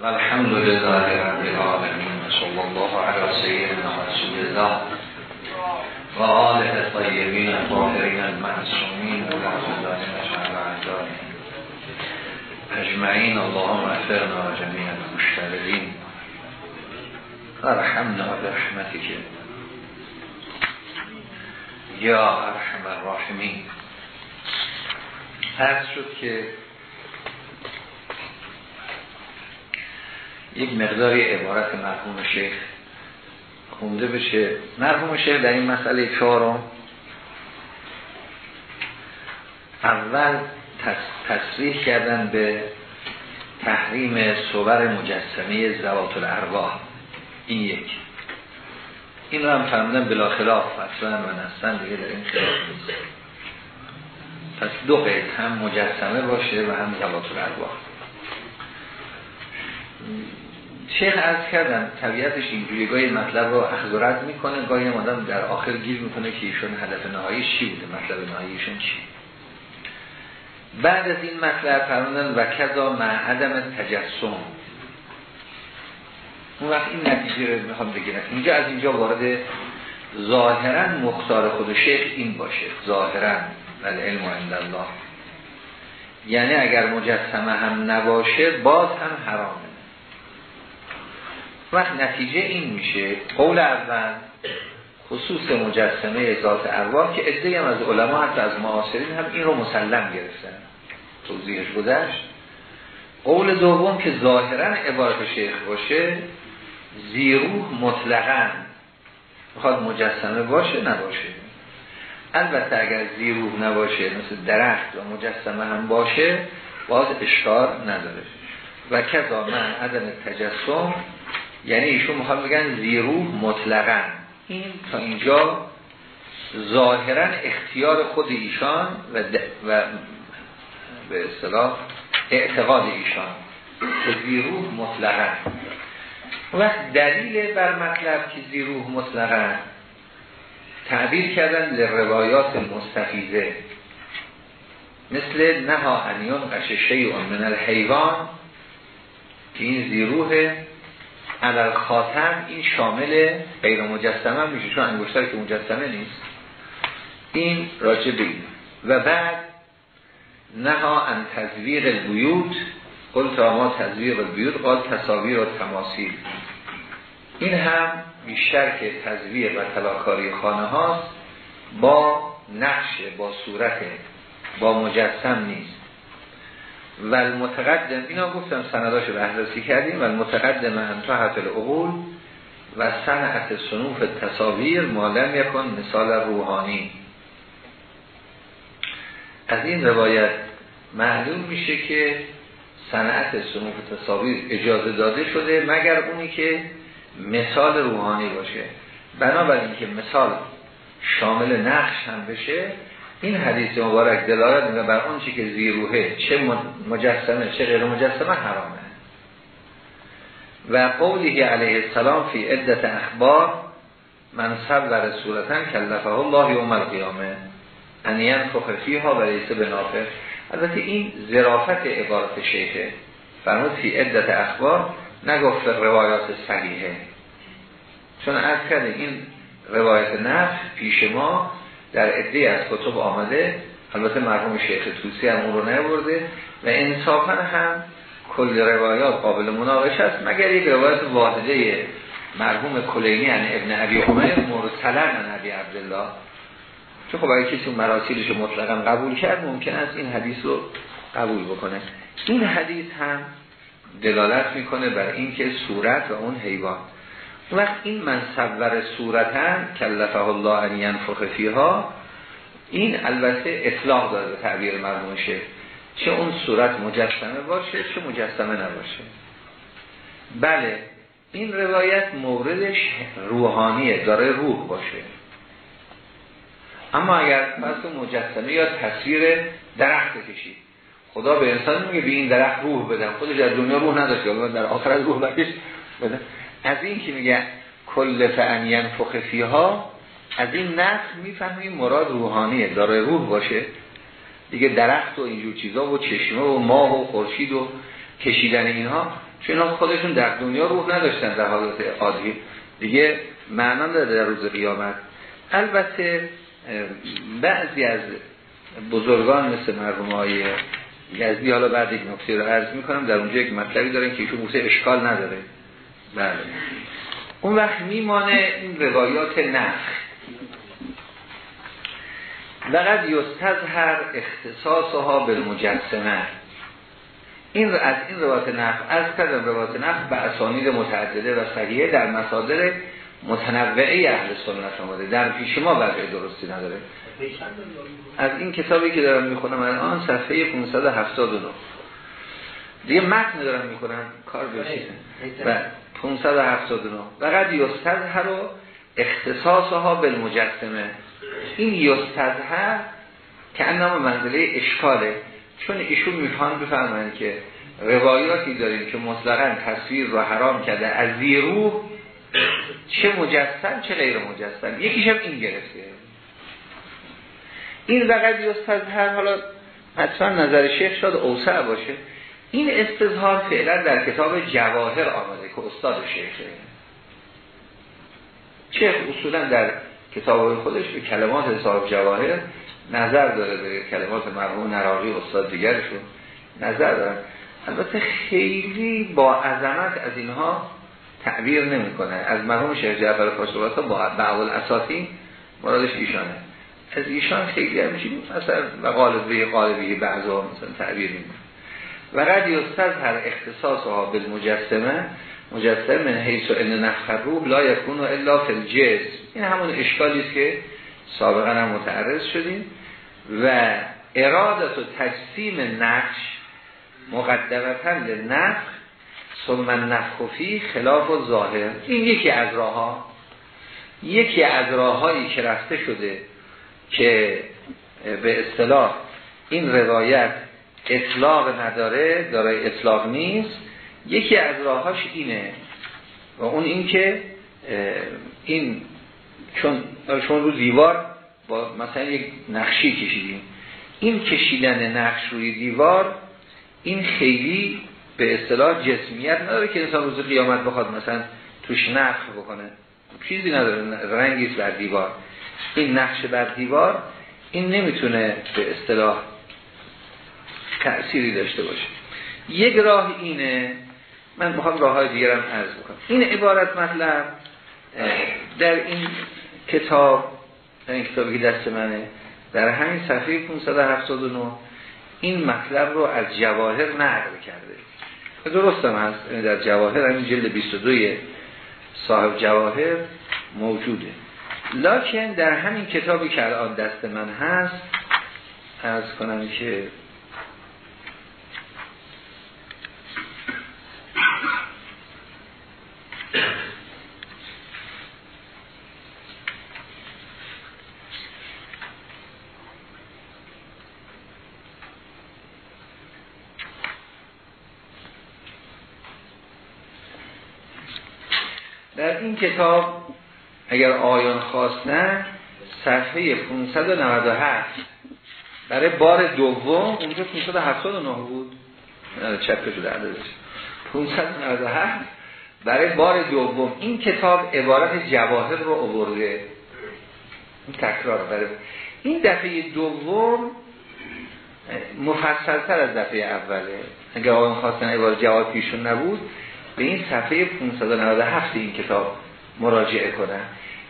والحمد لله رب العالمين صلى الله على سيدنا رسول الله و آله الطیبین الطاهرین المعصومین و الله نجعل اعدائهم اجمعین اللهم اغفرنا جميع المشتغلین ارحمنا برحمتك یا ارحم الراحمین عرض شد که یک مقداری عبارت مرحوم شیخ خونده بشه. مرحوم شیخ در این مسئله چهارم. اول تصریح کردن به تحریم صور مجسمه زوات الارواح این یک. این رو هم فرمودن بلا خلاف اصلا و نستن دیگه در این خلاف نیست. پس دو قید هم مجسمه باشه و هم زوات الارواح شیخ عرض کردم طبیعتش اینجوری گاهی مطلب رو اخذ می‌کنه گاهی آدم در آخر گیر می‌کنه که ایشون هدف نهایی چی بوده مطلب نهاییشون چی؟ بعد از این مطلب فرمودن و کذا مع عدم تجسم اون وقت این نتیجه رو می‌خوام بگیرم. اینجا از اینجا وارد ظاهرا مختار خود شیخ این باشه. ظاهرا ولی علم عند الله. یعنی اگر مجسمه هم نباشه باز هم حرامه. وقت نتیجه این میشه قول اول خصوص مجسمه ذات ارواح که عده هم از علما حتی از معاصرین هم این رو مسلم گرفتن. توضیحش گذشت. قول دوم که ظاهرا عبارت شیخ باشه زیروح مطلقا. می‌خواد مجسمه باشه؟ نباشه. البته اگر زیروح نباشه مثل درخت و مجسمه هم باشه باز اشکار نداره. و کذا من عدم تجسم یعنی ایشون می‌خواد بگن زیروح مطلقا. این تا اینجا ظاهرا اختیار خود ایشان و, و به اصطلاح اعتقاد ایشان. که زیروح مطلقا. وقت دلیل بر مطلب که زیروح مطلقا تعبیر کردن روایات مستفیزه مثل نها انیون قششه من الحیوان که این زیروه علال خاتم این شامل غیر مجسمه میشه چون انگشتر که مجسمه نیست. این راجع بگیم و بعد نها ان تزویر البیوت قلت ما تزویر البیوت قال تصاویر و تماثیل. این هم بیشتر که تزویر و تلاکاری خانه هاست با نقش با صورت با مجسم نیست. و المتقدم اینا گفتم سنداشو بحرسی کردیم و المتقدم انتحت العقول و صنعت سنوف تصاویر مالم یکن مثال روحانی. از این روایت معلوم میشه که صنعت سنوف تصاویر اجازه داده شده مگر اونی که مثال روحانی باشه. بنابراین که مثال شامل نقش هم بشه این حدیث مبارک دلالت میده بر اون چی که زیروهه چه مجسمه چه غیر مجسمه حرامه. و قولی علیه السلام فی عدت اخبار من صبر صورتا کلفه الله یوم القیامه. انین فخفیها و لیسه بنافر البته این زرافت عبارت شیخه. فرمود فی عدت اخبار نگفت روایات صحیحه. چون از کرده این روایت نفس پیش ما در عده از کتب آمده. البته مرحوم شیخ توسی هم اون رو نبرده و انصافا هم کل روایات قابل مناقشه است مگر یک روایت واحده مرحوم کلینی ان ابن عبی عمر مرسلن ان عبی عبدالله. چون خب اگه کسی مراسیلش مطلقا قبول کرد ممکن است این حدیث رو قبول بکنه. این حدیث هم دلالت می‌کنه بر اینکه صورت و اون حیوان. وقت این من صور صورتن کلفه الله ان ینفخ فیها این البته اطلاق داره به تعبیر مرموم چه اون صورت مجسمه باشه چه مجسمه نباشه. بله این روایت موردش روحانیه داره روح باشه. اما اگر پس مجسمه یا تصویر درخت کشید خدا به انسان میگه به این درخت روح بدم. خودش در دنیا روح نداشته در آخرت روح بکش بدم. از این که میگه کل فعن ینفخ فیها از این نفس می‌فهمیم مراد روحانیه داره روح باشه. دیگه درخت و اینجور چیزا و چشمه و ماه و خورشید و کشیدن اینها چون خودشون در دنیا روح نداشتن در حالت عادی. دیگه معنا داره در روز قیامت. البته بعضی از بزرگان مثل مرحوم های یزدی حالا بعد یک نکته رو عرض می‌کنم در اونجا یک مطلبی دارن که ایشون اشکال نداره. بله. اون وقت میمانه این روایات نفخ لقد یستظهر اختصاصها بالمجسمه. این از این روایت نفخ از کردم روایات نفخ به اسانید متعدده و صحیحه در مصادر متنوعه اهل سنت آمده. در پیش ما وضع درستی نداره. از این کتابی که دارم می‌خونم الان صفحه 579 دیگه متن دارم می‌کنم کار و 579 و قد یستظهر رو اختصاصها بالمجسمه. این یستظهر که انما منزله اشکاله. چون ایشون می‌خوان بفهمن که روایاتی داریم که مطلقا تصویر رو حرام کرده. از زیرو چه مجسم چه غیر مجسم. یکیش هم این گرفته. این وقت یستظهر. حالا حتما نظر شیخ شاد اوسع باشه. این استظهار فعلا در کتاب جواهر آمده که استاد شیخه شیخ اصولا در کتاب خودش به کلمات حساب جواهر نظر داره به کلمات مرحوم نراقی استاد دیگرشون نظر دارن. البته خیلی با عظمت از اینها تعبیر نمی‌کنه. از مرحوم شیخ جعفر فاشلواتا با بعول اساسی مرادش ایشانه. از ایشان خیلی همچین مثلا و قالبی قالبی بعضا مثلا تعبیر می‌کنه. و قد هر اختصاص ها مجسمه حیث و ان نفخ روح لا یکون الا فی این همون اشکالی است که سابقا هم متعرض شدیم. و ارادت و تجسیم نقش مقدمتا نفخ ثم نفخفی خلاف و ظاهر این یکی از راه ها یکی از راه هایی که رفته شده که به اصطلاح این روایت اطلاق نداره دارای اطلاق نیست. یکی از راهاش اینه و اون این که این چون چون رو دیوار با مثلا یک نقشی کشیدیم این کشیدن نقش روی دیوار این خیلی به اصطلاح جسمیت نداره که انسان روز قیامت بخواد مثلا توش نقش بکنه. چیزی نداره رنگی بر دیوار. این نقش بر دیوار این نمی‌تونه به اصطلاح تأثیری داشته باشه. یک راه اینه من می‌خوام راه های دیگرم عرض بکنم. این عبارت مطلب در این کتاب در این کتابی که دست منه در همین صفحه 579 این مطلب رو از جواهر نقل کرده. درست هم هست یعنی در جواهر همین جلد 22 صاحب جواهر موجوده. لکن در همین کتابی که الان دست من هست از کنم که در کتاب اگر آیان خواستن صفحه 597 برای بار دوم اونجا 579 بود. چپه شده عددش 597 برای بار دوم این کتاب عبارت جواهر رو عبرده این تکرار برای این دفعه دوم مفصلتر از دفعه اوله. اگر آقایان خواستن عبارت جواب پیشون نبود به این صفحه 597 این کتاب مراجعه کنن.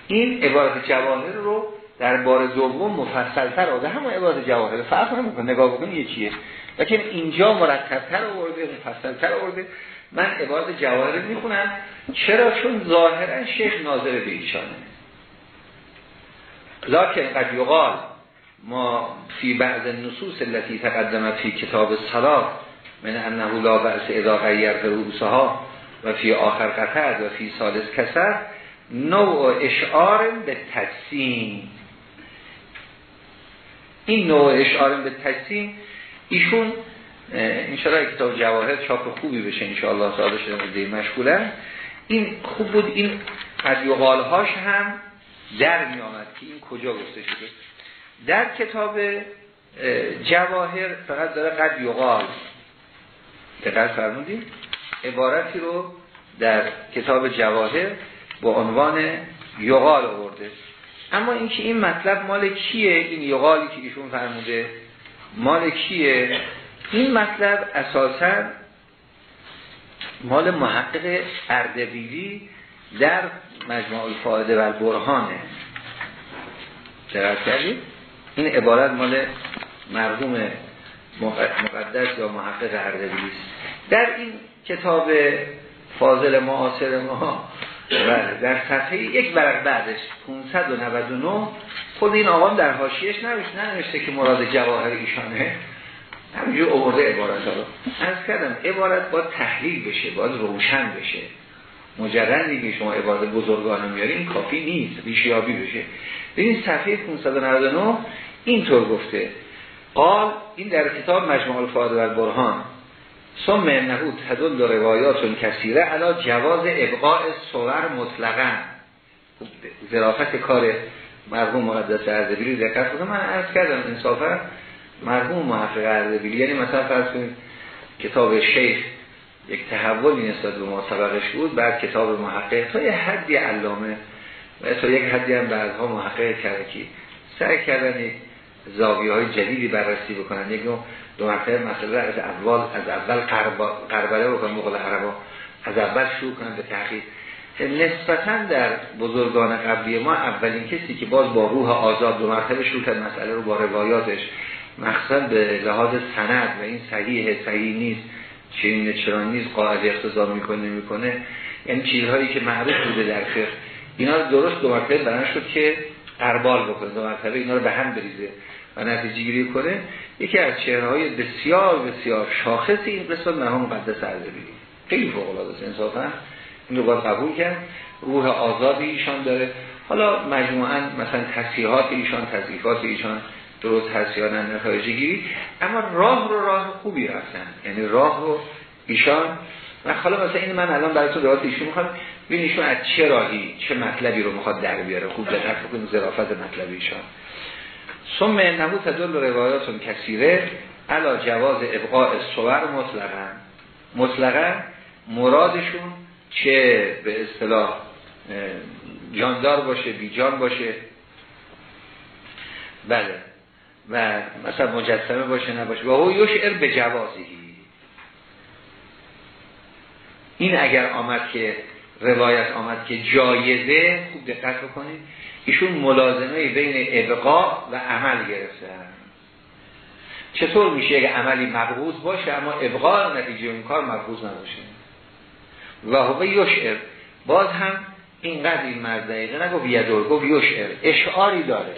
این عبارت جواهر رو در بار دوم مفصلتر آورده. همون عبارت جواهر. فرق نمی‌کنه. نگاه یه چیه. لیکن اینجا مرتبتر آورده مفصلتر آورده. من عبارت جواهر می‌خونم. چرا؟ چون ظاهرا شیخ ناظر به ایشانه لکن قد یقال ما فی بعض النصوص التي تقدمت فی کتاب الصلاه من انه لا بأس اذا غیر رؤوسها. و فی آخر قطر و فی سالس کسر نوع اشعار به تجسیم. این نوع اشعار به تجسیم ایشون انشاءالله کتاب جواهر چاپ خوبی بشه انشاءالله ساده شده مده مشغولن. این خوب بود این قدیقال هاش هم در می آمد که این کجا گفته شده. در کتاب جواهر فقط داره قد یقال دقت عبارتی رو در کتاب جواهر با عنوان یقال آورده. اما اینکه این مطلب مال کیه؟ این یقالی که ایشون فرموده مال کیه؟ این مطلب اساسا مال محقق اردبیلی در مجموع الفائده و برهانه چقدر کردید؟ این عبارت مال مرحوم مقدس یا محقق اردبیلی در این کتاب فاضل معاصر ما. بله در صفحه یک برق بعدش 599 خود این آقام در حاشیهش نوشته نوشته که مراد جواهر ایشانه. همینجور اوورده عبارت ها از کردم عبارت باید تحلیل بشه باید روشن بشه. مجرد دیگه شما عبارت بزرگان میاری این کافی نیست ریشیابی بشه. این صفحه 599 اینطور گفته. قال این در کتاب مجموع الفاده و برهان ثم انه تدل روایات کثیره علا جواز ابقاء صور مطلقا. ظرافت کار مرحوم مقدس اردبیلی دقت کنم من عرض کردم انصافا مرحوم محقق اردبیلی یعنی مثلا فرض کنید کتاب شیخ یک تحولی نسبت به ما سبقش بود بعد کتاب محقق تا یه حدی علامه و تا یک حدی هم بعدها محقق کرکی سعی کردن یک زاویه های جدیدی بررسی بکنن. یک دو مرتبه مسئله از اول از اول قربله بکنن مقال عربا. از اول شروع کنن به تحقیق. نسبتا در بزرگان قبلی ما اولین کسی که باز با روح آزاد دو مرتبه شروع کرد مسئله رو با روایاتش مقصد به لحاظ سند و این صحیح صحیح نیست چین چرا نیست قاعده اقتضا می‌کنه نمی‌کنه. یعنی چیزهایی که معروف بوده در فقه. اینا درست دو مرتبه برن شد که قربال بکنه. دو مرتبه اینا رو به هم بریزه. و نتیجه گیری کنه یکی از چهرهای بسیار بسیار شاخص این قسمت مرحوم مقدس اردبیلی خیلی فوق العاده است انصافا این باید قبول کرد. روح آزادی ایشان داره. حالا مجموعا مثلا تصحیحات ایشان تضعیفات ایشان درست هست یا نه گیری. اما راه رو راه خوبی رفتن. یعنی راه رو ایشان. و حالا مثلا این من الان برای تو روایت ایشون می‌خوام. ببین ایشون از چه راهی چه مطلبی رو می‌خواد در بیاره. خوب دقت بکنید ظرافت مطلب ایشان. ثم انه تدل روایات کثیره علا جواز ابقاء صور مطلقا. مطلقا مرادشون چه به اصطلاح جاندار باشه بیجان باشه. بله. و مثلا مجسمه باشه نباشه. و هو یشعر به جوازی این اگر آمد که روایت آمد که جایزه خوب دقت بکنید. ایشون ملازمه بین ابقا و عمل گرفتن. چطور میشه اگه عملی مبغوض باشه اما ابقا نتیجه اون کار مبغوض نباشه؟ و یشعر. باز هم اینقدر این مرد دقیقه نگو یدور گفت یشعر. اشعاری داره.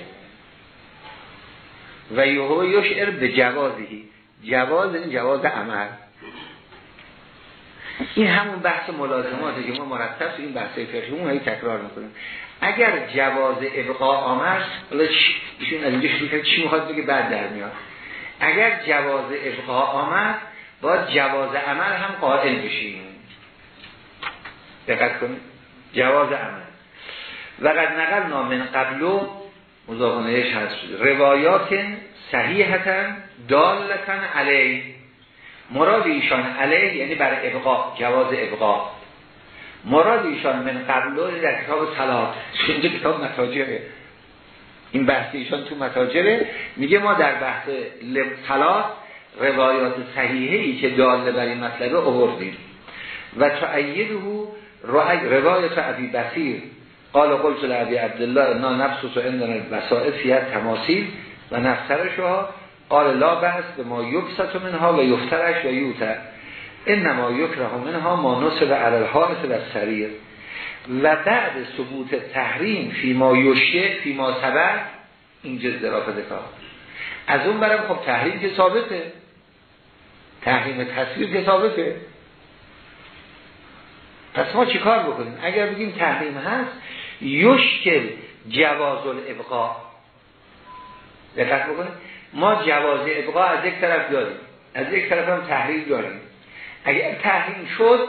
و یهو یشعر به جوازی. جواز این جواز عمل. این همون بحث ملازماته که ما مرتب این بحث فقهی هایی تکرار می‌کنیم. اگر جواز ابقا آمد حالا ایشون از اینجا شروع چی می‌خواد بگه؟ بعد در میاد. اگر جواز ابقا آمد باید جواز عمل هم قائل بشیم. دقت کنید. جواز عمل. و قد نقل نامن قبلو مضافانهش هست. روایات صحیحتا دالتن علی مراد ایشان علیه یعنی برای ابقا جواز ابقا مراد ایشان من قبل در کتاب سلات اینجا کتاب متاجره. این بحث ایشان تو متاجره. میگه ما در بحث سلات روایات صحیحه که داله بر این مطلبه آوردیم. و تعیده روایت عبی بسیر قال قلت لعبی عبدالله نا نفسس و اندن وسائل فیت تماسیل و نفترشها. قال لا بحث به ما یکست منها و یفترش و یوتر. این نما یکره منها ما نصب عرل حارس و سریر و بعد ثبوت تحریم فی ما یشه فی ما سبر اینجا ظرافت کار. از اون برم خب تحریم که ثابته. تحریم تصویر که ثابته. پس ما چیکار بکنیم؟ اگر بگیم تحریم هست یشکل جواز الابقا دقت بکنیم ما جواز ابقا از یک طرف داریم. از یک طرف هم تحریم داریم. اگر تحریم شد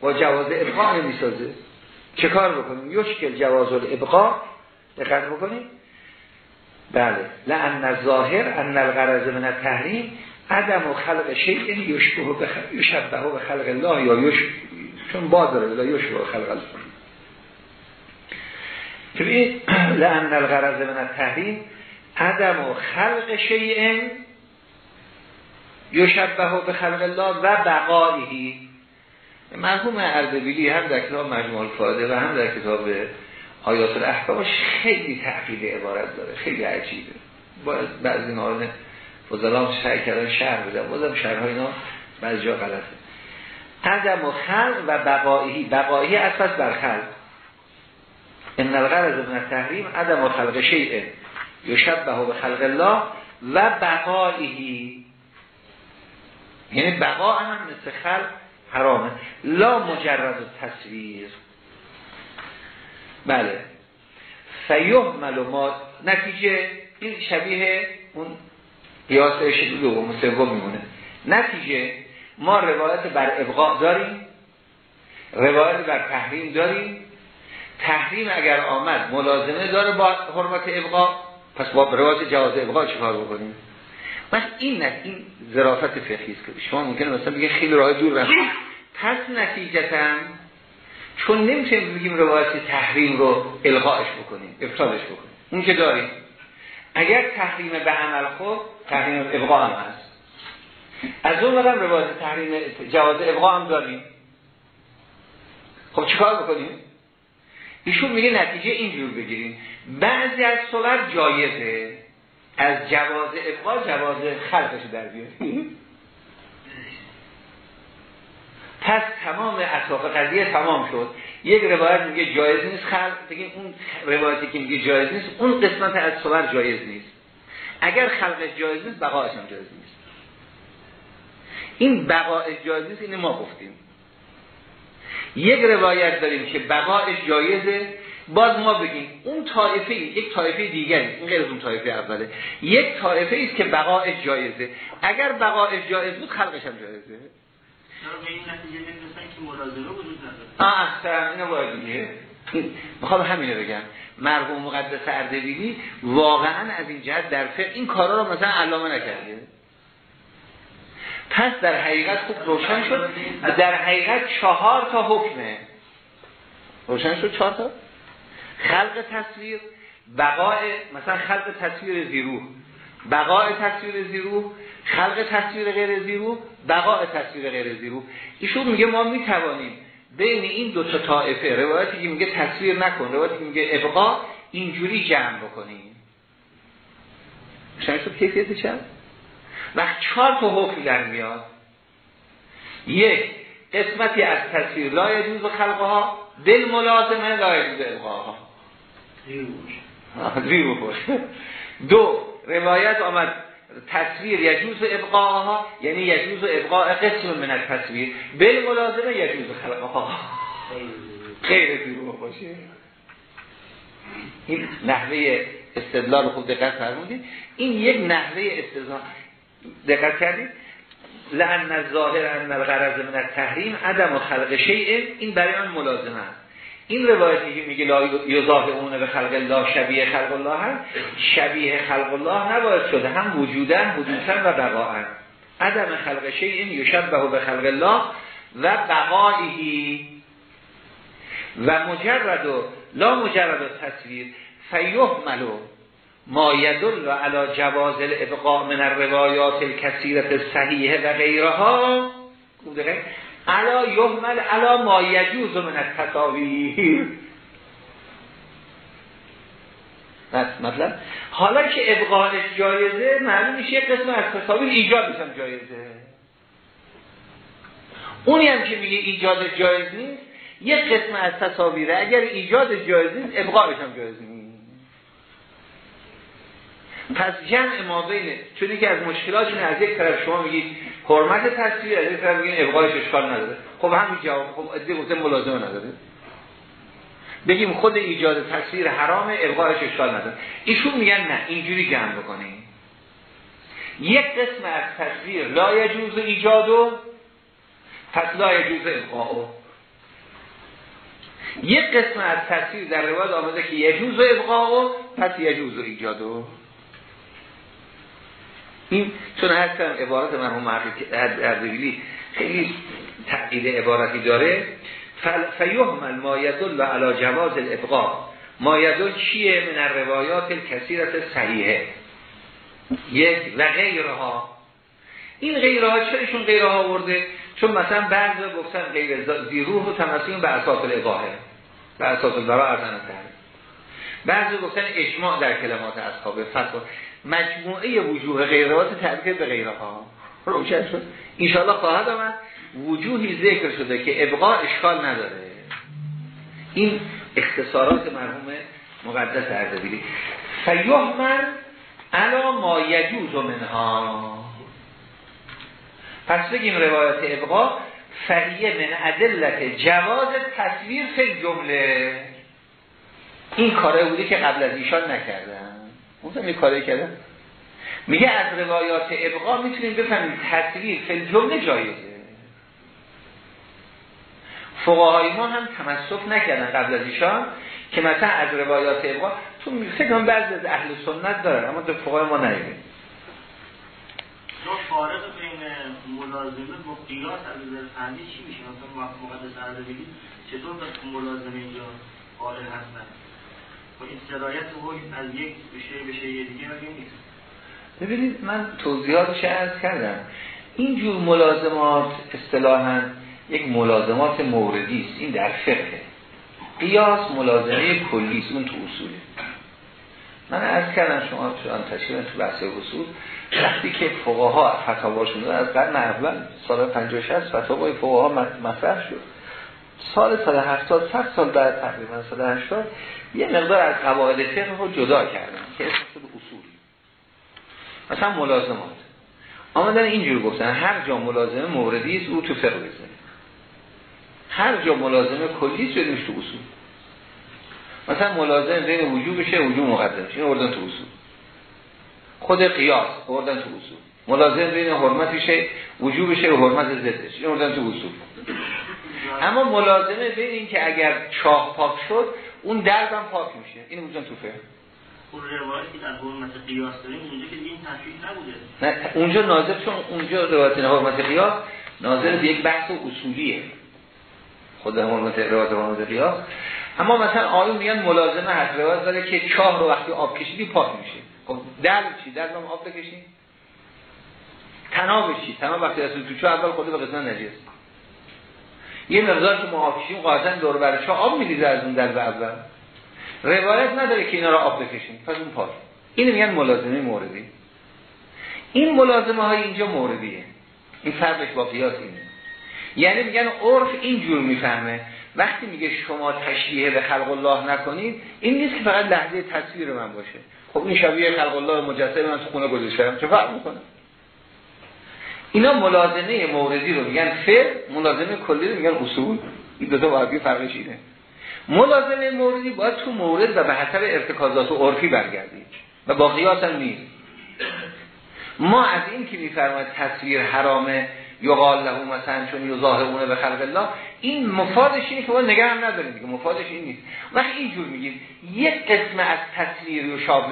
با جواز ابقا نمی‌سازه. چه کار بکنیم؟ یشکل جواز الابقا دقت بکنیم. بله. لان ظاهر ان الغرض من تحریم عدم و خلق شیء یشبه به به خلق الله یا یش چون با داره لا یشبه خلق الله. این لعن الغرض من التحریم عدم و خلق شیء یشبه به خلق الله و بقایهی مرحوم اردبیلی هم در کتاب مجموع الفاده و هم در کتاب آیات الاحکامش خیلی تعقیل عبارت داره خیلی عجیبه. بعضی نارن فضلام سعی کردن شهر بدن. بازم شهرهای اینا بعضی جا غلطه. عدم و خلق و بقایی بقایی اساس بر خلق. ان الغرض من التحریم عدم و خلق شیء. یشبه به خلق الله و بقایی یعنی بقا هم مثل خلق حرامه. لا مجرد تصویر بله. فیهمل ما نتیجه این شبیه اون قیاس شدید دوم سوم میمونه. نتیجه ما روایت بر ابقاء داریم. روایت بر تحریم داریم. تحریم اگر آمد ملازمه داره با حرمت ابقاء پس با روایت جواز ابقاء چیکار بکنیم؟ پس این نه این ظرافت فقهی است. که شما ممکنه مثلا بگه خیلی راه دور رفتید پس نتیجتا چون نمی‌تونیم بگیم روایت تحریم رو الغاش بکنیم ابطالش بکنیم. اون که داریم. اگر تحریم به عمل خود تحریم ابقا هم هست. از اون مقام روایت تحریم جواز ابقا هم داریم. خب چیکار بکنیم؟ ایشون میگه نتیجه اینجور بگیریم. بعضی از صور جایزه. از جواز ابقا جواز خلقش در بیاریم پس تمام اطراف قضیه تمام شد. یک روایت میگه جایز نیست خلق دیگه اون روایتی که میگه جایز نیست اون قسمت از صور جایز نیست. اگر خلق جایز نیست بقایش هم جایز نیست. این بقایش جایز نیست اینه ما گفتیم. یک روایت داریم که بقایش جایزه باز ما بگیم اون طایفه یک طایفه دیگری این غیر از اون طایفه اوله. یک طایفه است که بقایش جایزه. اگر بقایش جایز بود خلقش هم جایزه. نداره. اینو باید دیگه می‌خوام همینو بگم. مرحوم مقدس اردبیلی واقعا از این جهت در فقه این کارا رو مثلا علامه نکرده. پس در حقیقت خوب روشن شد. در حقیقت چهار تا حکمه. روشن شد چهار تا؟ خلق تصویر بقای مثلا خلق تصویر زیرو بقای تصویر زیرو خلق تصویر غیر زیرو بقای تصویر غیر زیرو ایشون میگه ما می‌توانیم بین این دو تا طائفه روایتی که میگه تصویر نکن روایتی که میگه ابقا اینجوری جمع بکنیم. شما کیفیت چند وقت چهار تا حکم در میاد. یک قسمتی از تصویر لا یجوز خلقها دل ملازمه لا یجوز ابقاها دو روایت آمد تصویر یجوز ابقاها یعنی یجوز ابقاء قسم من تصویر بل ملازمه یجوز خلقها. خیر زیرو باشه. این نحوه استدلال خوب دقت فرمودید این یک نحوه استدلال. دقت کردید لعن الظاهر ان الغرض من التحریم عدم و خلق شیء این برای آن ملازمه است. این روایتی که میگه لا اونه به خلق الله شبیه خلق الله هم شبیه خلق الله نباید شده. هم وجودن حدوثا و بقاعا عدم خلق شیء یشبه به خلق الله و بقایه. و مجرد و لا مجرد و تصویر. فیهملو ما یدل علی جواز الابقاء من الروایات الکثیرت صحیحه و غیرها. علا یهمل علا ما یجوز من التصاویر مثلا حالا که ابقاعش جایزه معلوم میشه قسم از تصاویر ایجادش هم جایزه. اونی هم که میگه ایجاد جایز نیست یک قسم از تصاویره اگر ایجاد جایز نیست ابقاعش هم جایز نیست. پس جمع ما بینه چون که از مشکلات از یک طرف شما میگید حرمت تصویر از طرف میگید ابقایش اشکال نداره. خب همین جواب خب ادعی گفته ملازمه نداره. بگیم خود ایجاد تصویر حرام ابقایش اشکال نداره. ایشون میگن نه اینجوری جمع بکنیم. یک قسم از تصویر لا یجوز ایجادو پس لا یجوز ابقاو یک قسم از تصویر در روایت آمده که یجوز ابقاو پس یجوز ایجادو این چون کنم عبارت مرحوم اردبیلی خیلی تقیید عبارتی داره فیهمل ما یدل علی جواز الابقاء. ما یدل چیه؟ من الروایات الکثیرت صحیحه. یک و غیرها. این غیرها چراشون غیرها آورده؟ چون مثلا بعضی گفتن غیر زیروح و تمثیل به اساس الاباهه به اساس البرا ارزنه بعضی گفتن اجماع در کلمات اصحاب فتوا مجموعه وجوه غیرات تبدیل به غیرها. روشن شد. انشاءالله خواهد آمد. وجوهی ذکر شده که ابقا اشکال نداره. این اختصارات مرحوم مقدس اردبیلی. فیحمل علا ما یجوز منها. پس بگیم روایت ابقا فریه من عدلت جواز تصویر فی جمله این کاره بوده که قبل از ایشان نکردن اون این کاره کردن میگه از روایات ابقا می‌تونیم بفهمیم تصویر فی جمله جایزه. فقهای ما هم تمسک نکردن قبل از ایشان که مثلا از روایات ابقا تو فکر بعض از اهل سنت دارن اما تو فقهای ما نیده فارق بین ملازمه با قیاس از نظر فنی چی میشه؟ مثلا مقدس عرضه بگید چطور به ملازمه اینجا قائل هستن؟ این سرایت از یک بشه یه دیگه نیست؟ ببینید من توضیحاتش عرض کردم. اینجور ملازمات اصطلاحاً یک ملازمات موردی است. این در فقه. قیاس ملازمه کلی است. اون تو اصوله. من از کردم شما شما تشکیل تو بحث اصول وقتی که فقها فتاواشون از قرن اول سال 50 60 فتاوای فقها مطرح شد. سال سال 70 100 سال بعد تقریبا سال 80 یه مقدار از قواعد فقه رو جدا کردن که اسمش شد اصول. مثلا ملازمات. آمدن اینجور گفتن هر جا ملازمه موردی است او تو فقه بزنه هر جا ملازمه کلی شدیمش تو اصول. مثلا ملازمه بین وجوب بشه وجوب مقدم این اردن تو اصول. خود قیاس اردن تو اصول. ملازم بین حرمت بشه وجوب بشه و حرمت زدش این اردن تو اصول. اما ملازمه بین این که اگر چاه پاک شد اون دردم پاک میشه. این اونجا تو فهم اون روایتی در حرمت قیاس داریم اونجا که این تشریح نبوده. نه اونجا ناظر چون اونجا روایت حرمت قیاس ناظر به یک بحث اصولیه. خود حرمت روایت حرمت قیاس. اما مثلا آیون میگن ملازمه هست روایت داره که چاه رو وقتی آب کشیدی پاک میشه. خب در چی؟ در هم آب بکشی. تناب چی؟ تناب وقتی از تو چاه اول خود به قسمت نجس. یه مقدار که کشیم قاعدن دور بر چاه آب میریزه از اون در اول روایت نداره که اینا رو آب بکشیم. پس اون پاک. اینو میگن ملازمه موردی. این ملازمه های اینجا موردیه. این فرقش با قیاس اینه. یعنی میگن عرف اینجور می‌فهمه. وقتی میگه شما تشبیه به خلق الله نکنید این نیست که فقط لحظه تصویر من باشه. خب این شبیه خلق الله مجسم من تو خونه گذاشتم. چه فرق می‌کنه؟ اینا ملازمه موردی رو میگن فعل ملازمه کلی رو میگن اصول. این دو تا واقعی فرقش اینه. ملازمه موردی باید تو مورد و به حسب ارتکازات و عرفی برگردید و با قیاس هم نیست. ما از این که میفرماید تصویر حرامه یقال له مثلا چون یظاهرونه به خلق الله این مفادش اینه که ما نگه هم نداریم دیگه مفادش این نیست. وقتی اینجور میگیم یک قسم از تصویر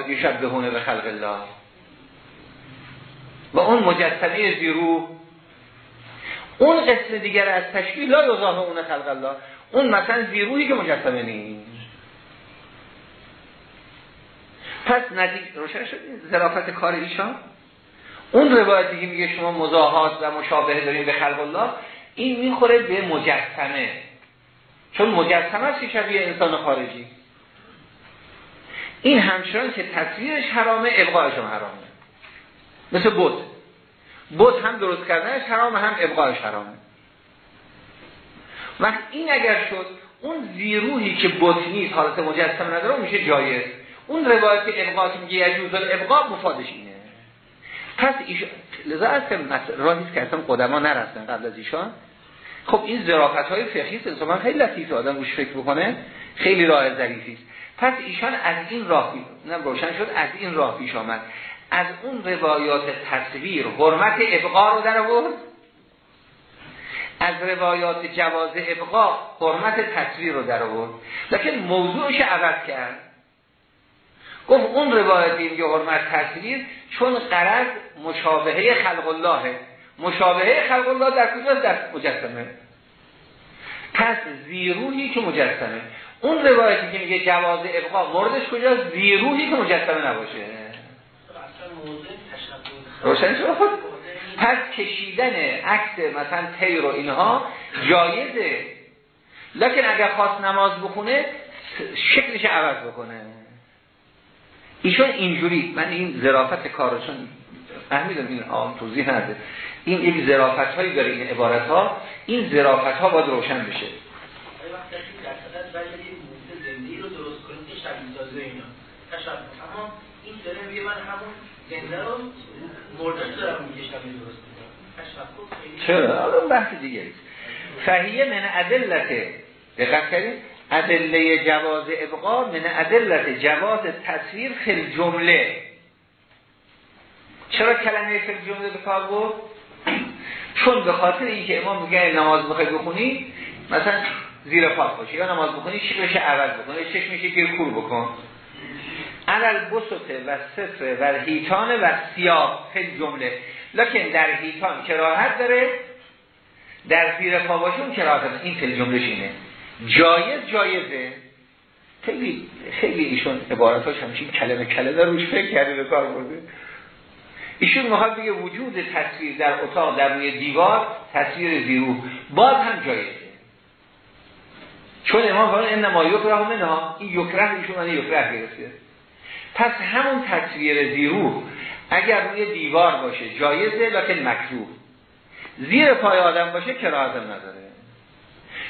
یشبه هونه به خلق الله. و اون مجسمه زیرو اون قسم دیگر از تشکیل لا یظاهرونه خلق الله. اون مثلا زیرویی که مجسمه نیست. پس ندیگ روشن شد ظرافت کار ایشان؟ اون روایتی که میگه شما مزاحات و مشابهه داریم به خلق الله این می‌خوره به مجسمه. چون مجسمه است شبیه انسان خارجی. این همچنان که تصویرش حرامه ابقایش هم حرامه. مثل بود بود هم درست کردنش حرامه هم ابقایش حرامه وقت این اگر شد اون زیروهی که بود نیست حالت مجسمه نداره میشه جایز. اون روایت که ابقا میگه یجوز الابقا مفادش اینه. پس ایش... لذا از که راهی که اصلا قدما نرفتن قبل از ایشان. خب این ظرافت های فقهی انسان خیلی لطیفه آدم روش فکر بکنه خیلی راه ظریفی پس ایشان از این راه نه روشن شد از این راه پیش آمد. از اون روایات تصویر حرمت ابقا رو در آورد. از روایات جواز ابقا حرمت تصویر رو در آورد. لیکن موضوعش عوض کرد. گفت اون روایتی که حرمت تصویر چون قرض مشابهه خلق الله مشابهه خلق الله در کجاست؟ در مجسمه. پس زیروهی که مجسمه. اون روایتی که میگه جواز ابقا موردش کجاست؟ زیروهی که مجسمه نباشه. روشن خود پس کشیدن عکس مثلا تیر و اینها جایزه. لکن اگر خواست نماز بخونه شکلش عوض بکنه. ایشون اینجوری من این ظرافت کارشون فهمیدم این آن توضیح نده. این یک ظرافت هایی داره این عبارت ها این ظرافت ها باید روشن بشه. این همون زنده رو مرده دارم درست چرا؟ اون بحث دیگه فهیه من ادلت دقت کردیم ادله جواز ابقا من ادلت جواز تصویر خیلی جمله چرا کلمه خیلی جمله به کار بود چون به خاطر اینکه امام میگه نماز بخوای بخونی مثلا زیر پاک باشه یا نماز بخونی شکلش عوض بکنه چشمش که کور بکن. علل بسطه و سفره و هیتان و سیاه خیلی جمله لکن در هیتان کراهت داره در زیر پا باشون کراهت داره. این خیلی جملهش اینه. جایز جایزه. خیلی خیلی ایشون عبارتاش همچین کلمه کلمه روش فکر کرده به کار برده. ایشون می‌خواد بگه وجود تصویر در اتاق در روی دیوار تصویر زیرو باز هم جایزه. چون امام فرمان انما یکره منها. این یکره ایشون من یکره گرفته. پس همون تصویر زیرو اگر روی دیوار باشه جایزه لکن مکروه. زیر پای آدم باشه کراهت نداره.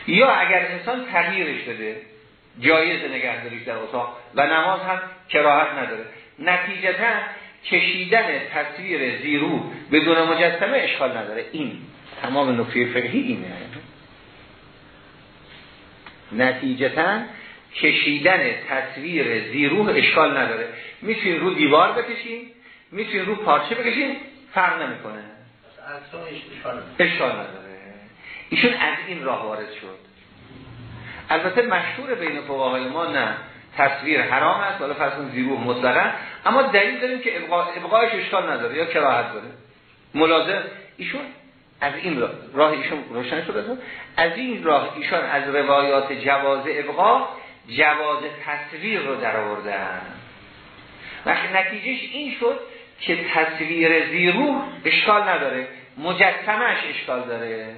یا اگر انسان تغییرش بده جایز نگهداریش در اتاق و نماز هم کراهت نداره. نتیجتا کشیدن تصویر زیرو بدون مجسمه اشکال نداره. این تمام نکته فقهی اینه. نتیجتا کشیدن تصویر زیروح اشکال نداره. می‌تونین رو دیوار بکشین می‌تونین رو پارچه بکشین فرق نمی‌کنه. اشکال نداره. ایشون از این راه وارد شد. البته مشهور بین فقهای ما نه. تصویر حرام است ولی فرض زیروح مطلقا. اما دلیل داریم که ابقایش اشکال نداره یا کراهت داره. ملازم ایشون از این راه, راه ایشون روشن شده. از این راه ایشون از روایات جواز ابقا جواز تصویر رو در آوردن. وقتی نتیجهش این شد که تصویر زیرو اشکال نداره مجسمش اشکال داره.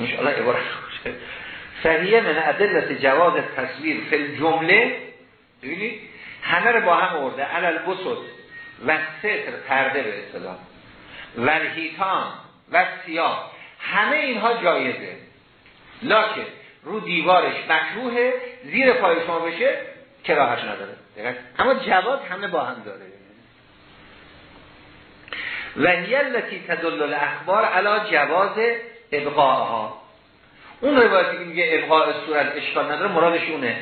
انشاءالله عبارت خوشه صحیح من عدلت جواز تصویر فی جمله ببینید همه رو با هم ارده علل بسط و ستر پرده به اصطلاح. و و سیاه. همه اینها جایزه. لکن رو دیوارش مکروه زیر پای شما بشه کراهش نداره. اما جواز همه با هم داره. و التي تدل الاخبار علی جواز ابقاءها. اون روایتی که میگه ابقاء صورت اشکال نداره مرادش اونه.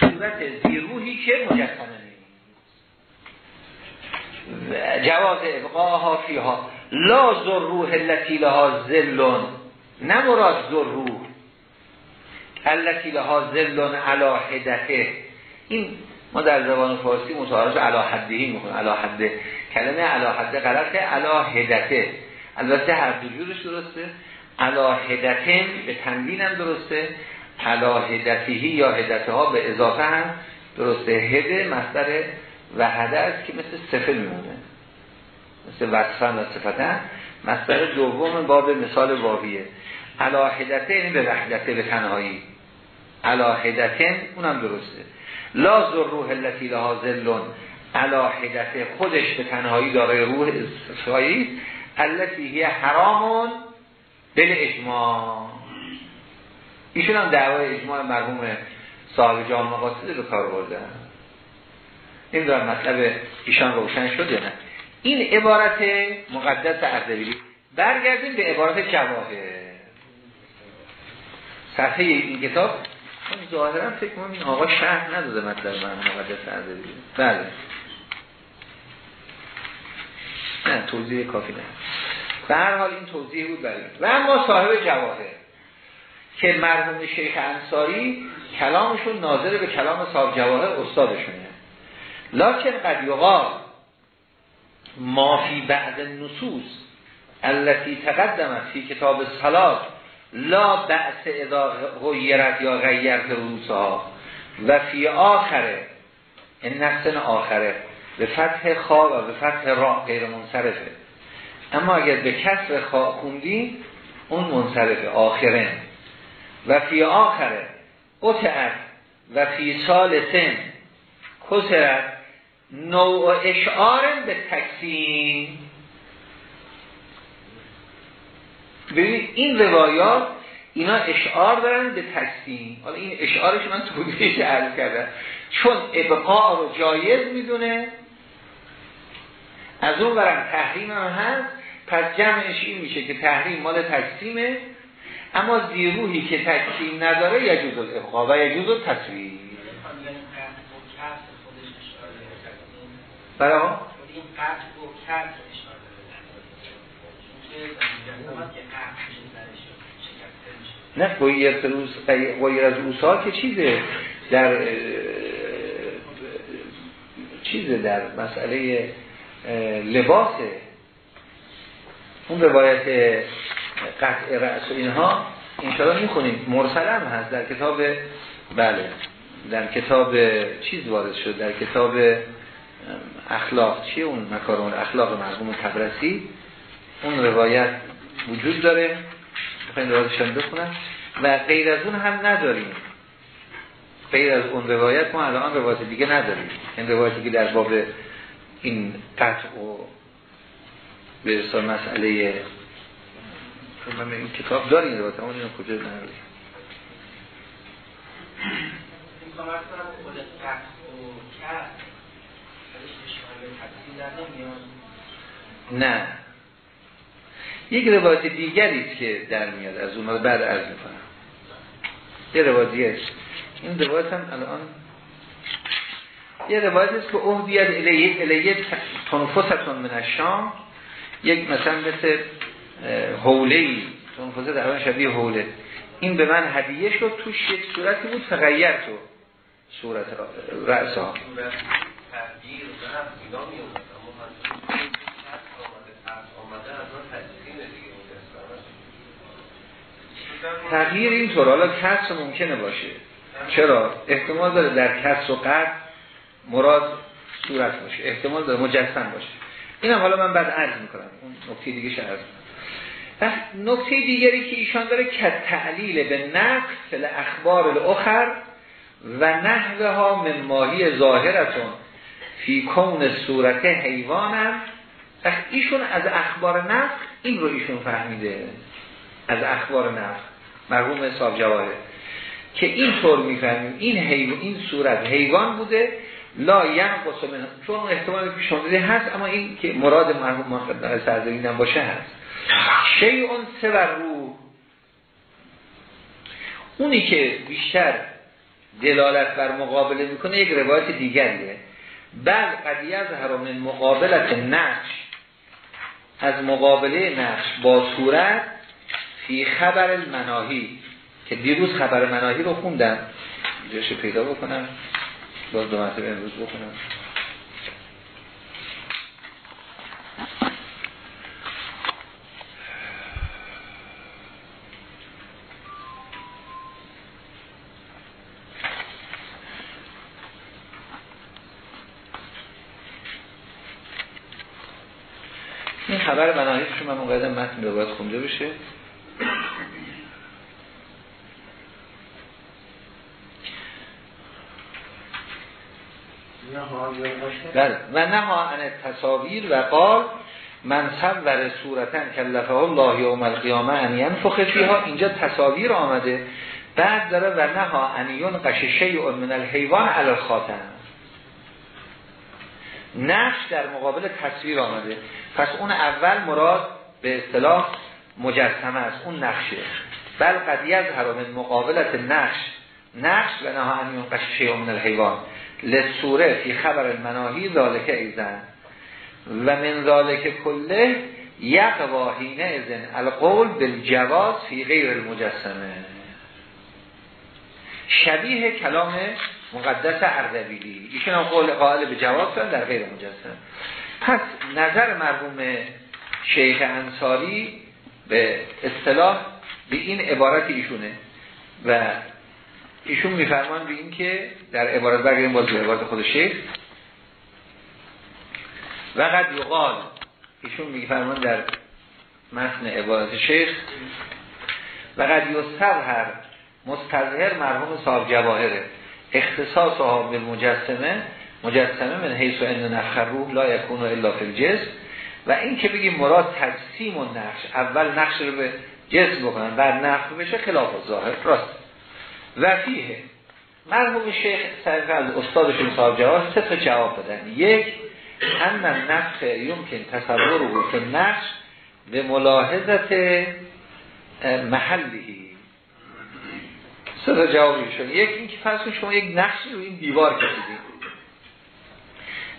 صورت زیروهی که مجسمه جواز ابقاءها فیها. لا ذروح التي لها ذلون نه مراد ذروح التي لها ذلون علا حدته. این ما در زبان فارسی متعارض علا حدهی می‌کنیم علا حده. کلمه علا حده غلطه. علا حدته. البته هر جورش درسته. علا به تنوین هم درسته. علا حدتهی یا حدته ها به اضافه هم درسته. هده مصدر وحده است که مثل سفل میمونه. مثل وصفن و صفتن مصدر دوم باب مثال واقعیه علا حدتن به وحدته به تنهایی. علا حدتن اونم درسته. لا روح التي لها ذلون علا حدته خودش به تنهایی داره روح اسرائیل. التي هی حرامون بل اجماع. ایشون هم دعوای اجماع مرحوم صاحب جامعه مقاصد به کار بردن. این دارم مطلب ایشان روشن شده نه. این عبارت مقدس اردبیلی برگردیم به عبارت جواهر. صفحه این کتاب ظاهرا فکر کنم این آقا شهر نداده مطلب من مقدس اردبیلی بله. نه توضیح کافی نه. به هر حال این توضیح بود برای و اما صاحب جواهر که مرحوم شیخ انصاری کلامشون ناظر به کلام صاحب جواهر استادشونه لکن قد یقال ما فی بعد نصوص التي تقدمت فی کتاب الصلاه لا بعث اذا غیرت یا غیرت روسها و فی آخره این نفسن آخره به فتح خواه و به فتح را غیر منصرفه. اما اگر به کسر خواه خوندی اون منصرفه آخرن و فی آخره قطعت و فی سال سن کسرت نوع اشعار به تکسیم. ببینید این روایات اینا اشعار دارن به تکسیم حالا این اشعارش من توضیحش عرض کردم. چون ابقاء رو جایز می‌دونه از اون برم تحریم هم هست. پس جمعش این میشه که تحریم مال تکسیمه اما زیروهی که تکسیم نداره یجوز الابقاء و یجوز تصویر برای این نه قویت روز قویر از روسا که چیزه در چیزه در مسئله لباسه. اون روایت قطع رأس و اینها انشاءالله می‌خونیم. مرسلم هست در کتاب بله در کتاب چیز وارد شد؟ در کتاب اخلاق. چیه اون مکارون اخلاق مرحوم تبرسی؟ اون روایت وجود داره. بخواین روایتشان بخونم. و غیر از اون هم نداریم. غیر از اون روایت ما الان روایت دیگه نداریم. این روایتی که در باب این قطع و اصلا مسئله من این کتاب داریم روایت. اما اینو کجا نداریم؟ نه. یک روایت دیگری است که در میاد از اون بعد عرض می‌کنم. یه روایت این روایت هم الان یه روایت است که اهدیت الیه الیه تنفستون من الشام. یک مثلا مثل حوله ای. تنفست در شبیه حوله. این به من هدیه شد توش یک صورتی بود تغییر تو صورت رأس ها تغییر اینطور حالا کس ممکنه باشه. چرا؟ احتمال داره در کس و قد مراد صورت باشه. احتمال داره مجسم باشه. این هم حالا من بعد عرض می‌کنم. اون نکته دیگه شرز نکته دیگری که ایشان داره که تعلیل به نقص اخبار الاخر و نحوه ها من ماهی ظاهرتون فی کون صورت حیوانم ایشون از اخبار نفس این رو ایشون فهمیده. از اخبار نفس مرحوم حساب جواهر. که این طور می‌فهمیم این حیوان این صورت حیوان بوده لا ینقص من چون احتمال پیش هست اما این که مراد مرحوم سردارین هم باشه هست. شیعون سبر رو. اونی که بیشتر دلالت بر مقابله می‌کنه یک روایت دیگریه. بل قدیه از حرام مقابلت نقش. از مقابله نقش با صورت فی خبر المناهی که دیروز خبر مناهی رو خوندم. اینجاشو پیدا بکنم باز دو مرتبه امروز بکنم این خبر مناهی شما من مقایدم متن رو باید خونده بشه. بله. و نها ان تصاویر و قال من صور صورتن کلفه الله یوم القیامه ان ینفخ فیها. اینجا تصاویر آمده. بعد داره و نها ان شیء من الحیوان علی الخاتم. نقش در مقابل تصویر آمده. پس اون اول مراد به اصطلاح مجسمه است اون نقشه. بل قضیه از حرام مقابلت نقش. نقش و نها ان ینقش شیء من الحیوان. لسوره فی خبر المناهی ذالک ایزن. و من ذالک کله یقوا حینه ازن القول بالجواز فی غیر المجسمه. شبیه کلام مقدس اردبیلی. ایشون هم قول قائل به جواب دارن در غیر مجسم پس نظر مرحوم شیخ انصاری به اصطلاح به این عبارت ایشونه. و ایشون میفرمان به این که در عبارت برگردیم باز به عبارت خود شیخ. و قد یقال. ایشون میفرمان در متن عبارت شیخ. و قد یستظهر. مستظهر مرحوم صاحب جواهره. اختصاص ها به مجسمه مجسمه من حیث و ان نفخ روح لا یکون الا فی الجسم. و این که بگیم مراد تقسیم و نقش. اول نقش رو به جسم بکنن بعد نفخ بشه خلاف ظاهر راست. و فیه مرحوم شیخ سرقه از استادشون صاحب جواب سه تا جواب بدن یک هم نفخ یمکن تصور رو که نقش به ملاحظت محلی سه تا جوابیشون یک این که فرض شما یک نقشی رو این دیوار کشیدید.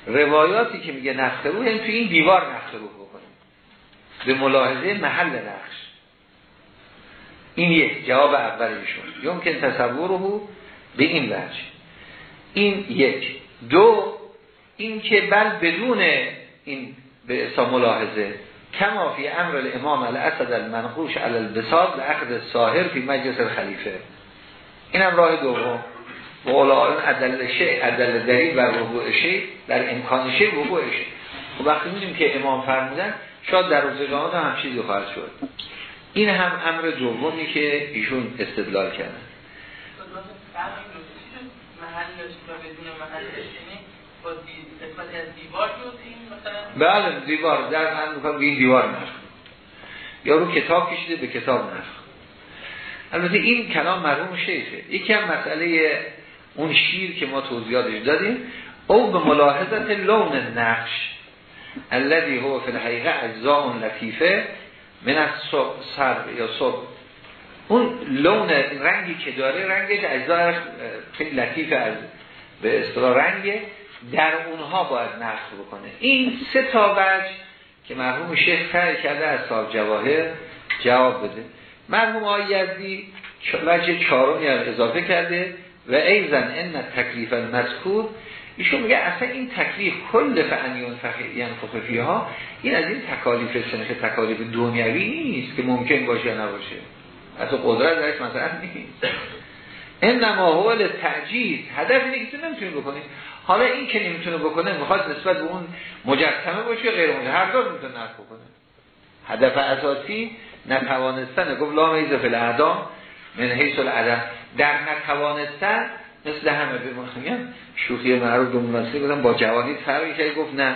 روایاتی که میگه نفخ رو یعنی تو این دیوار نفخ رو بکنیم به ملاحظه محل نقش. این یک جواب اولیشون یمکن تصور رو به این وجه. این یک. دو این که بل بدون این به اصلا ملاحظه کما فی امر الامام الاسد المنقوش علی البساط لعقد ساهر فی مجلس الخلیفه. اینم راه دوم. و اولئان عدل شیء عدل دلیل بر وقوع شیء در امکان شیء وقوع خب وقتی می‌دونیم که امام فرمودن شاید در روزگارات هم چیزی خواهد شد. این هم امر دومی که ایشون استدلال کردن بله دیوار. در هم می‌کنم به این دیوار نرخ یا رو کتاب کشیده به کتاب نرخ البته این کلام مرحوم شیخه. یکی هم مسئله اون شیر که ما توضیحاتش دادیم. او به ملاحظت لون نقش الذي هو فی الحقیقه اجزاء لطیفه من از سر یا صبح اون لون رنگی که داره رنگش اجزای خیلی لطیف از به اصطلاح رنگه در اونها باید نقل بکنه. این سه تا وجه که مرحوم شیخ فرق کرده از صاحب جواهر جواب بده. مرحوم آقای یزدی وجه چهارمی اضافه کرده و ایزن ان تکلیف المذکور ایشون میگه اصلا این تکلیف کل فعنیون فخفی ها این از این تکالیف سنخ تکالیف دنیوی نیست که ممکن باشه یا نباشه. اصلا قدرت درش مثلا نیست. انما هو تعجیز هدف اینه که تو نمی‌تونی بکنی؟ حالا این که نمی‌تونه بکنه می‌خواد نسبت به اون مجسمه باشه غیر مجسمه هر دو می‌تونه نفت بکنه. هدف اساسی نتوانستن گفت لا میزه فی الاعدام من حیث العدم. در نتوانستن مثل همه به میگم شوخی معروف به مناسبه بودن با جوانی فرقی که گفت نه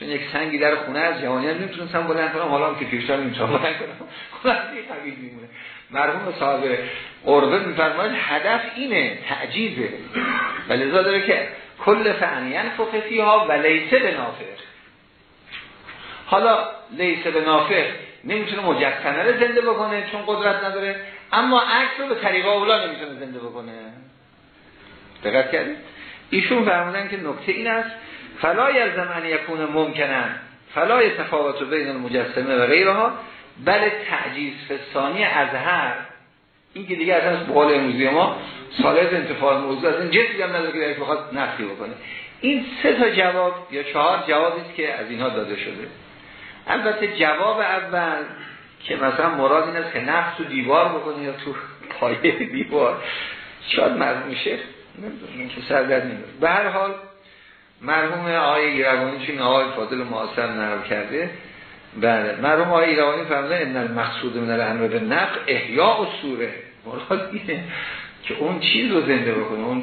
چون یک سنگی در خونه از جوانی هم نمی‌تونستم بلند کنم. حالا هم که پیشتر نمی‌تونم بلند کنم. میمونه. مرحوم صاحب عربه میفرماید هدف اینه تعجیزه. و لذا داره که کل فعنین فقفی ها و لیسه به نافر حالا لیسه به نافر نمی‌تونه مجسمه رو زنده بکنه چون قدرت نداره اما عکس رو به طریقه اولا نمی‌تونه زنده بکنه. دقت کردید؟ ایشون فرمودن که نکته این است فلا یلزم ان یکون ممکنن فلا تفاوت بین المجسمه و غیرها بل تعجیز فسانی از هر این که دیگه اصلا بقول امروزی ما سالت انتفاع موضوع این جسی هم نداره که بخواد نفی بکنه. این سه تا جواب یا چهار جوابی که از اینها داده شده. البته جواب اول که مثلا مراد این است که نفس تو دیوار بکنه یا تو پایه دیوار. شاید مرحوم نمی‌دونم که سر در به هر حال مرحوم آقای ایروانی چون آقای فاضل معاصر نقل کرده بله مرحوم آقای ایروانی فرموده ان المقصود من الامر به نقل احیاء و سوره مراد اینه که اون چیز رو زنده بکنه اون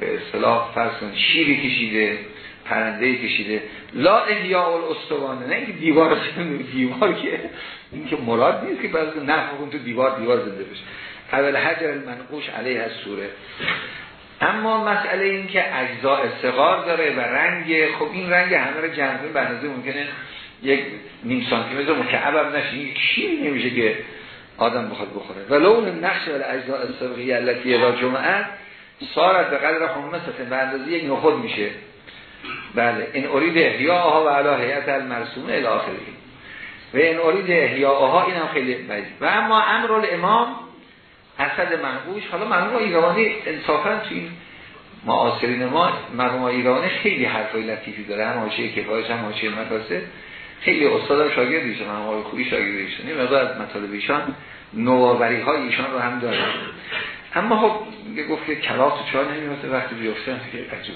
به اصطلاح فرض شیری کشیده پرنده کشیده. لا احیاء الاستوانه نه اینکه دیوار دیوار که این که مراد نیست که بعضی نه تو دیوار دیوار زنده بشه. اول حجر المنقوش علیه از سوره اما مسئله این که اجزاء استقار داره و رنگ خب این رنگ همه رو جمع کنیم ممکنه یک نیم سانتی متر مکعب هم نشه. یک چیزی نمیشه که آدم بخواد بخوره؟ و لون نقش و اجزاء استقریه التي را جمعه سارت به قدر خمسه به اندازه یک نخود میشه. بله این اورید احیاءها و علا هیئت المرسومه الاخری و این اورید احیاءها این هم خیلی بجی و اما امر الامام اسد منقوش. حالا مرحوم ایرانی انصافا تو این معاصرین ما مرحوم ایرانی خیلی حرفای لطیفی داره. هم حاشیه کفایش هم حاشیه مکاسه خیلی استاد شاگردیشه من آقای خوبی شاگردیشونه مقدار از مطالب ایشان نوآوری های ایشان رو هم داره اما خب گفت که کلاس چهار نمیمونه وقتی بیفتن عجیب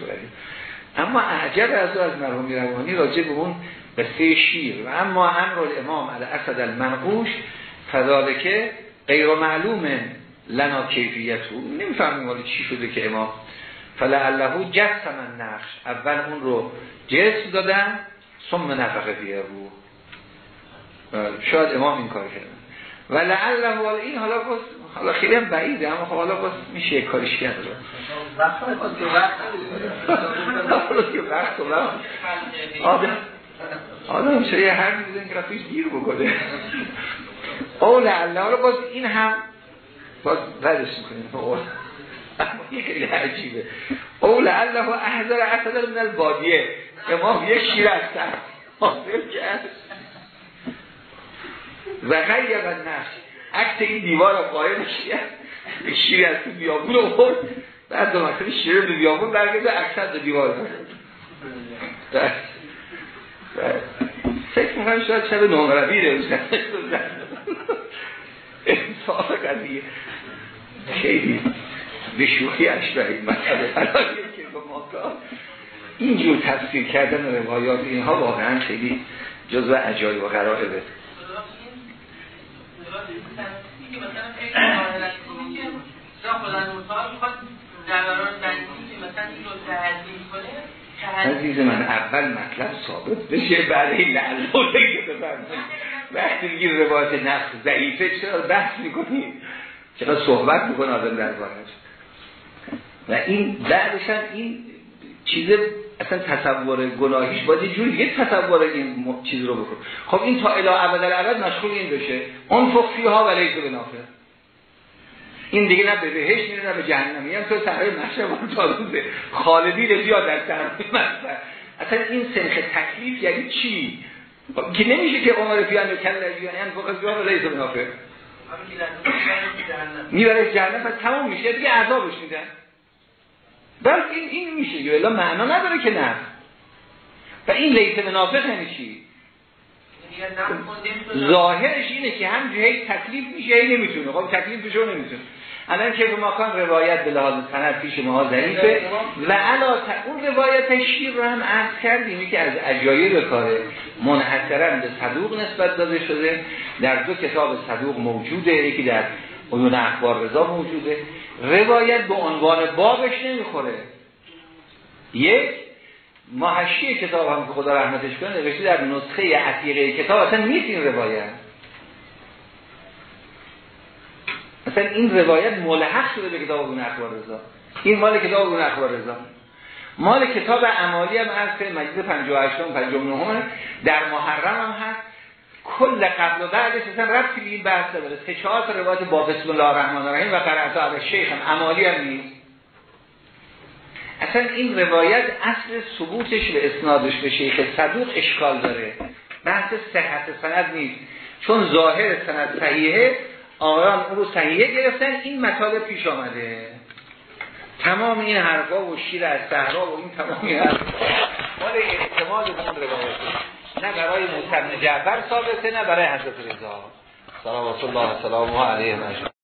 اما اعجب از از مرحوم روانی راجع به اون قصه شیر. و اما امر الامام علی اسد المنقوش فذالکه غیر معلوم لنا کیفیتو نمی‌فهمیم ولی چی شده که امام. فلعله جسم النقش. اول اون رو جسم دادن ثم نفخه فیه رو شاید امام این کار کردن و لعله این حالا باز حالا خیلی هم بعیده اما خب حالا باز میشه کارش کرد. رو وقت آدم آدم یه هر می‌دونن که رفتیش دیر بکنه. او لعله. حالا باز این هم باز بدش می‌کنیم. یه خیلی عجیبه. او لعله احضر اصدر من البادیه. امام یه شیر از سر. حاضر کرد. و غیر و نفس عکس این دیوار قایم شیر شیر از تو بیابون رو خورد بعد دو مرتبه شیر به بیابون برگرده اکثر به دیوار داره فکر می‌کنم شاید شب نامروی رو انصاف قضیه. خیلی به شوخی اشبهی که اینجور تفسیر کردن روایات اینها واقعا خیلی جزو عجایب و غرائبه. عزیز من اول مطلب ثابت بشه بعد این لعلو که وقتی میگی روایت نفس ضعیفه چرا بحث می‌کنی؟ چرا صحبت می‌کنه آدم در بارش و این بعدش این چیز اصلا تصور گناهیش باید یه جوری یه تصور این چیز رو بکن خب این تا اله ابد الابد مشغول این بشه. اون فقفی ها و لیس بنافه این دیگه نه به بهش میره نه به جهنم میگن تو صحرای محشر رو تازه خالدی زیاد در طرف اصلا این سنخ تکلیف یعنی چی؟ که نمیشه که عمر فیان کل یعنی فقط جوان لیس بنافه می‌بره جهنم پس تمام میشه. دیگه عذابش میدن بس این این میشه. یا الا معنا نداره که نه. و این لیت منافق یعنی چی؟ ظاهرش اینه که هم جهی تکلیف میشه هی نمی‌تونه. خب تکلیفش رو نمی‌تونه. الان که ماکان روایت به لحاظ سند پیش ما ضعیفه. و علا اون روایت شیر رو هم عرض کردیم. که از به کاره. منحصرا به صدوق نسبت داده شده. در دو کتاب صدوق موجوده یکی در عیون اخبار رضا موجوده. روایت به عنوان بابش نمی‌خوره. یک محشی کتاب هم که خدا رحمتش کنه نوشته در نسخه عتیقه کتاب اصلا نیست این روایت. اصلا این روایت ملحق شده به کتاب اون اخبار رضا. این مال کتاب اون اخبار رضا. مال کتاب عمالی هم هست که مجلس 58 و 59 در محرم هم هست. کل قبل و بعدش اصلا رفتی به این بحث داره سه چهار روایت با بسم الله الرحمن الرحیم و قرأت علی شیخ هم عمالی هم نیست. اصلا این روایت اصل ثبوتش به اسنادش به شیخ صدوق اشکال داره. بحث صحت سند نیست. چون ظاهر سند صحیحه آقایان اون رو صحیحه گرفتن این مطالب پیش آمده. تمام این حرفا و شیر از صحرا و این تمام این حرفا. مال احتمال به اون روایت. نه برای موسی جعفر ثابته نه برای حضرت رضا. صلوات الله و سلامه علیه